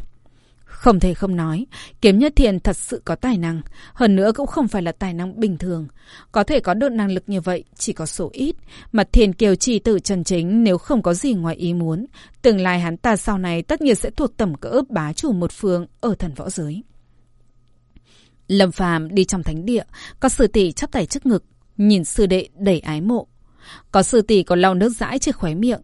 Speaker 1: Không thể không nói, kiếm nhất thiền thật sự có tài năng, hơn nữa cũng không phải là tài năng bình thường. Có thể có được năng lực như vậy, chỉ có số ít, mà thiền kiều chỉ tự chân chính nếu không có gì ngoài ý muốn. Tương lai hắn ta sau này tất nhiên sẽ thuộc tầm cỡ bá chủ một phương ở thần võ giới. Lâm phàm đi trong thánh địa, có sư tỷ chắp tay trước ngực, nhìn sư đệ đầy ái mộ. Có sư tỷ còn lau nước dãi trên khóe miệng.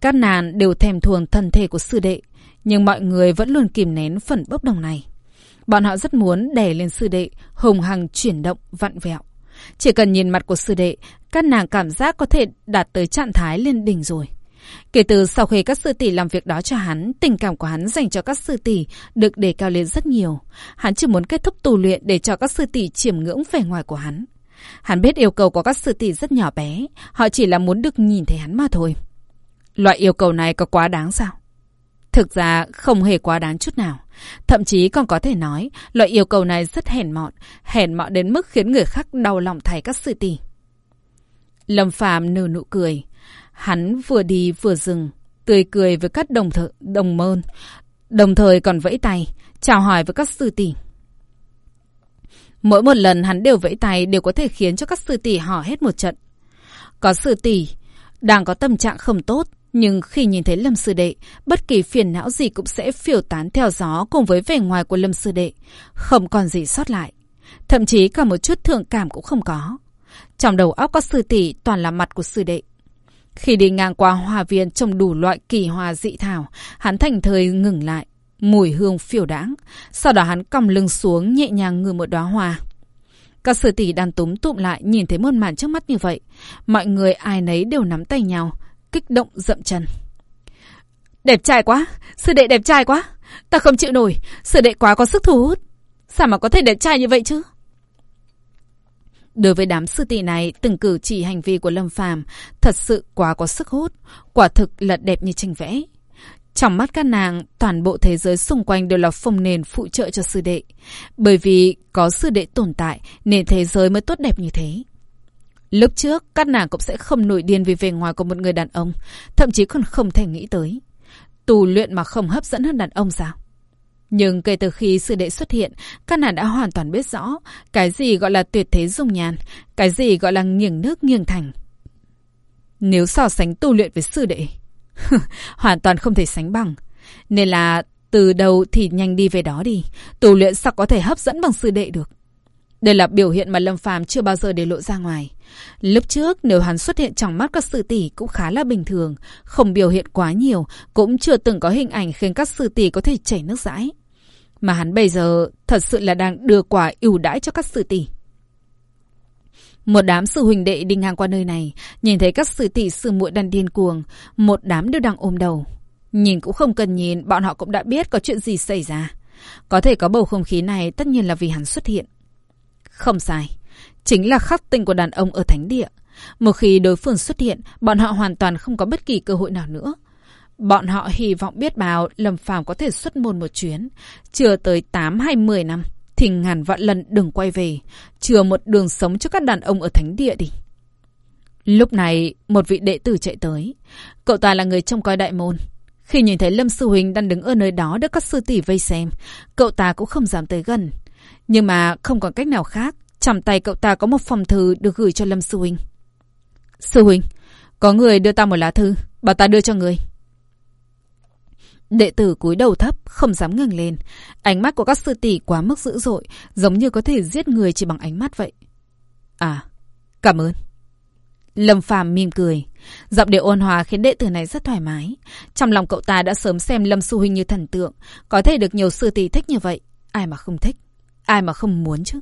Speaker 1: Các nàng đều thèm thuồng thân thể của sư đệ, nhưng mọi người vẫn luôn kìm nén phần bốc đồng này. Bọn họ rất muốn đè lên sư đệ, hùng hằng chuyển động, vặn vẹo. Chỉ cần nhìn mặt của sư đệ, các nàng cảm giác có thể đạt tới trạng thái lên đỉnh rồi. Kể từ sau khi các sư tỷ làm việc đó cho hắn, tình cảm của hắn dành cho các sư tỷ được đề cao lên rất nhiều. Hắn chỉ muốn kết thúc tu luyện để cho các sư tỷ chiêm ngưỡng vẻ ngoài của hắn. Hắn biết yêu cầu của các sư tỷ rất nhỏ bé, họ chỉ là muốn được nhìn thấy hắn mà thôi. Loại yêu cầu này có quá đáng sao? Thực ra không hề quá đáng chút nào. Thậm chí còn có thể nói, loại yêu cầu này rất hèn mọn, hèn mọn đến mức khiến người khác đau lòng thay các sự tỷ. Lâm Phàm nở nụ cười. Hắn vừa đi vừa dừng, tươi cười với các đồng thợ, đồng môn, đồng thời còn vẫy tay, chào hỏi với các sư tỷ. Mỗi một lần hắn đều vẫy tay đều có thể khiến cho các sư tỷ hò hết một trận. Có sư tỷ đang có tâm trạng không tốt, nhưng khi nhìn thấy Lâm Sư Đệ, bất kỳ phiền não gì cũng sẽ phiêu tán theo gió cùng với vẻ ngoài của Lâm Sư Đệ. Không còn gì sót lại. Thậm chí cả một chút thượng cảm cũng không có. Trong đầu óc có sư tỷ toàn là mặt của sư đệ. Khi đi ngang qua hòa viên trồng đủ loại kỳ hoa dị thảo, hắn thành thời ngừng lại, mùi hương phiểu đãng. Sau đó hắn còng lưng xuống nhẹ nhàng ngửi một đóa hoa. Các sư tỷ đàn túm tụm lại nhìn thấy một màn trước mắt như vậy. Mọi người ai nấy đều nắm tay nhau, kích động dậm chân. Đẹp trai quá, sư đệ đẹp trai quá. Ta không chịu nổi, sư đệ quá có sức thu hút. Sao mà có thể đẹp trai như vậy chứ? Đối với đám sư tỷ này, từng cử chỉ hành vi của Lâm Phàm thật sự quá có sức hút, quả thực là đẹp như tranh vẽ. Trong mắt các nàng, toàn bộ thế giới xung quanh đều là phong nền phụ trợ cho sư đệ. Bởi vì có sư đệ tồn tại nên thế giới mới tốt đẹp như thế. Lúc trước, các nàng cũng sẽ không nổi điên vì về ngoài của một người đàn ông, thậm chí còn không thể nghĩ tới. Tù luyện mà không hấp dẫn hơn đàn ông sao? Nhưng kể từ khi sư đệ xuất hiện, các nàng đã hoàn toàn biết rõ cái gì gọi là tuyệt thế dung nhan, cái gì gọi là nghiêng nước nghiêng thành. Nếu so sánh tu luyện với sư đệ, hoàn toàn không thể sánh bằng. Nên là từ đầu thì nhanh đi về đó đi, tu luyện sao có thể hấp dẫn bằng sư đệ được. Đây là biểu hiện mà Lâm Phàm chưa bao giờ để lộ ra ngoài. Lúc trước nếu hắn xuất hiện trong mắt các sư tỷ cũng khá là bình thường, không biểu hiện quá nhiều, cũng chưa từng có hình ảnh khiến các sư tỷ có thể chảy nước rãi. Mà hắn bây giờ thật sự là đang đưa quả ưu đãi cho các sư tỷ. Một đám sư huynh đệ đi ngang qua nơi này, nhìn thấy các sư tỷ sư muội đang điên cuồng, một đám đều đang ôm đầu. Nhìn cũng không cần nhìn, bọn họ cũng đã biết có chuyện gì xảy ra. Có thể có bầu không khí này tất nhiên là vì hắn xuất hiện. Không sai. Chính là khắc tinh của đàn ông ở thánh địa. Một khi đối phương xuất hiện, bọn họ hoàn toàn không có bất kỳ cơ hội nào nữa. Bọn họ hy vọng biết bao Lâm Phàm có thể xuất môn một chuyến. Chưa tới 8 hay 10 năm, thì ngàn vạn lần đừng quay về. Chừa một đường sống cho các đàn ông ở thánh địa đi. Lúc này, một vị đệ tử chạy tới. Cậu ta là người trông coi đại môn. Khi nhìn thấy Lâm Sư Huỳnh đang đứng ở nơi đó được các sư tỷ vây xem, cậu ta cũng không dám tới gần. Nhưng mà không còn cách nào khác, trong tay cậu ta có một phòng thư được gửi cho Lâm Sư Huynh. Sư Huynh, có người đưa ta một lá thư, bảo ta đưa cho người. Đệ tử cúi đầu thấp, không dám ngừng lên. Ánh mắt của các sư tỷ quá mức dữ dội, giống như có thể giết người chỉ bằng ánh mắt vậy. À, cảm ơn. Lâm Phàm mỉm cười. Giọng điệu ôn hòa khiến đệ tử này rất thoải mái. Trong lòng cậu ta đã sớm xem Lâm Sư Huynh như thần tượng. Có thể được nhiều sư tỷ thích như vậy. Ai mà không thích. Ai mà không muốn chứ.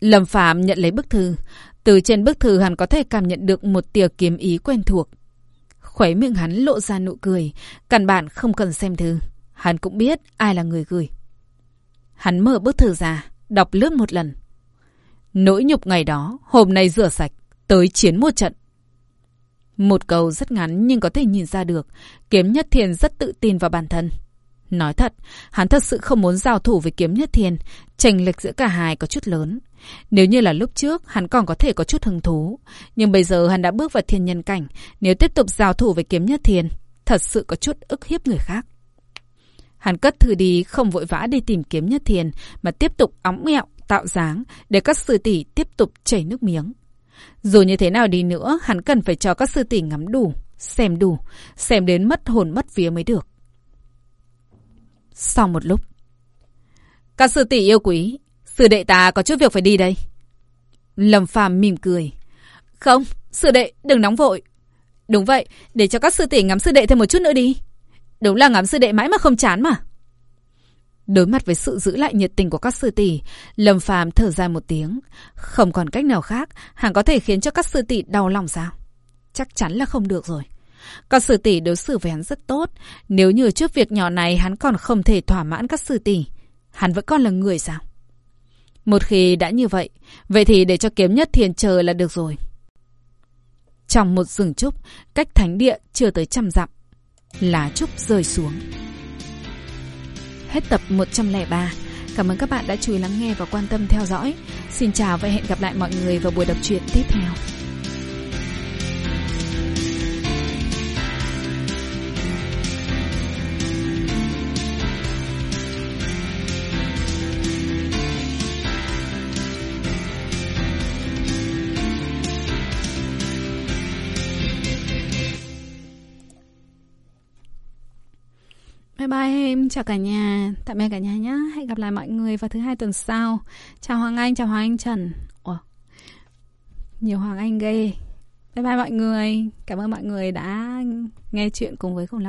Speaker 1: Lâm Phạm nhận lấy bức thư. Từ trên bức thư hắn có thể cảm nhận được một tia kiếm ý quen thuộc. Khuấy miệng hắn lộ ra nụ cười. Căn bản không cần xem thư. Hắn cũng biết ai là người gửi. Hắn mở bức thư ra, đọc lướt một lần. Nỗi nhục ngày đó, hôm nay rửa sạch, tới chiến một trận. Một câu rất ngắn nhưng có thể nhìn ra được, kiếm nhất thiền rất tự tin vào bản thân. Nói thật, hắn thật sự không muốn giao thủ với kiếm nhất thiên. tranh lệch giữa cả hai có chút lớn. Nếu như là lúc trước, hắn còn có thể có chút hứng thú. Nhưng bây giờ hắn đã bước vào thiên nhân cảnh, nếu tiếp tục giao thủ với kiếm nhất thiên, thật sự có chút ức hiếp người khác. Hắn cất thư đi không vội vã đi tìm kiếm nhất thiên, mà tiếp tục óng mẹo, tạo dáng để các sư tỷ tiếp tục chảy nước miếng. Dù như thế nào đi nữa, hắn cần phải cho các sư tỷ ngắm đủ, xem đủ, xem đến mất hồn mất vía mới được. Sau một lúc. Các sư tỷ yêu quý, sư đệ ta có chút việc phải đi đây. Lâm Phàm mỉm cười. Không, sư đệ, đừng nóng vội. Đúng vậy, để cho các sư tỷ ngắm sư đệ thêm một chút nữa đi. Đúng là ngắm sư đệ mãi mà không chán mà. Đối mặt với sự giữ lại nhiệt tình của các sư tỷ, Lâm Phàm thở dài một tiếng. Không còn cách nào khác, hàng có thể khiến cho các sư tỷ đau lòng sao? Chắc chắn là không được rồi. Các sư tỷ đối xử với hắn rất tốt. Nếu như trước việc nhỏ này hắn còn không thể thỏa mãn các sư tỷ, hắn vẫn còn là người sao? Một khi đã như vậy, vậy thì để cho kiếm nhất thiền chờ là được rồi. Trong một rừng trúc, cách thánh địa chưa tới trăm dặm, lá trúc rơi xuống. Hết tập 103. Cảm ơn các bạn đã chú ý lắng nghe và quan tâm theo dõi. Xin chào và hẹn gặp lại mọi người vào buổi đọc truyện tiếp theo. Bye bye em, chào cả nhà, tạm biệt cả nhà nhé. Hẹn gặp lại mọi người vào thứ hai tuần sau. Chào Hoàng Anh, chào Hoàng Anh Trần. Ủa, nhiều Hoàng Anh ghê. Bye bye mọi người, cảm ơn mọi người đã nghe chuyện cùng với Khủng Long.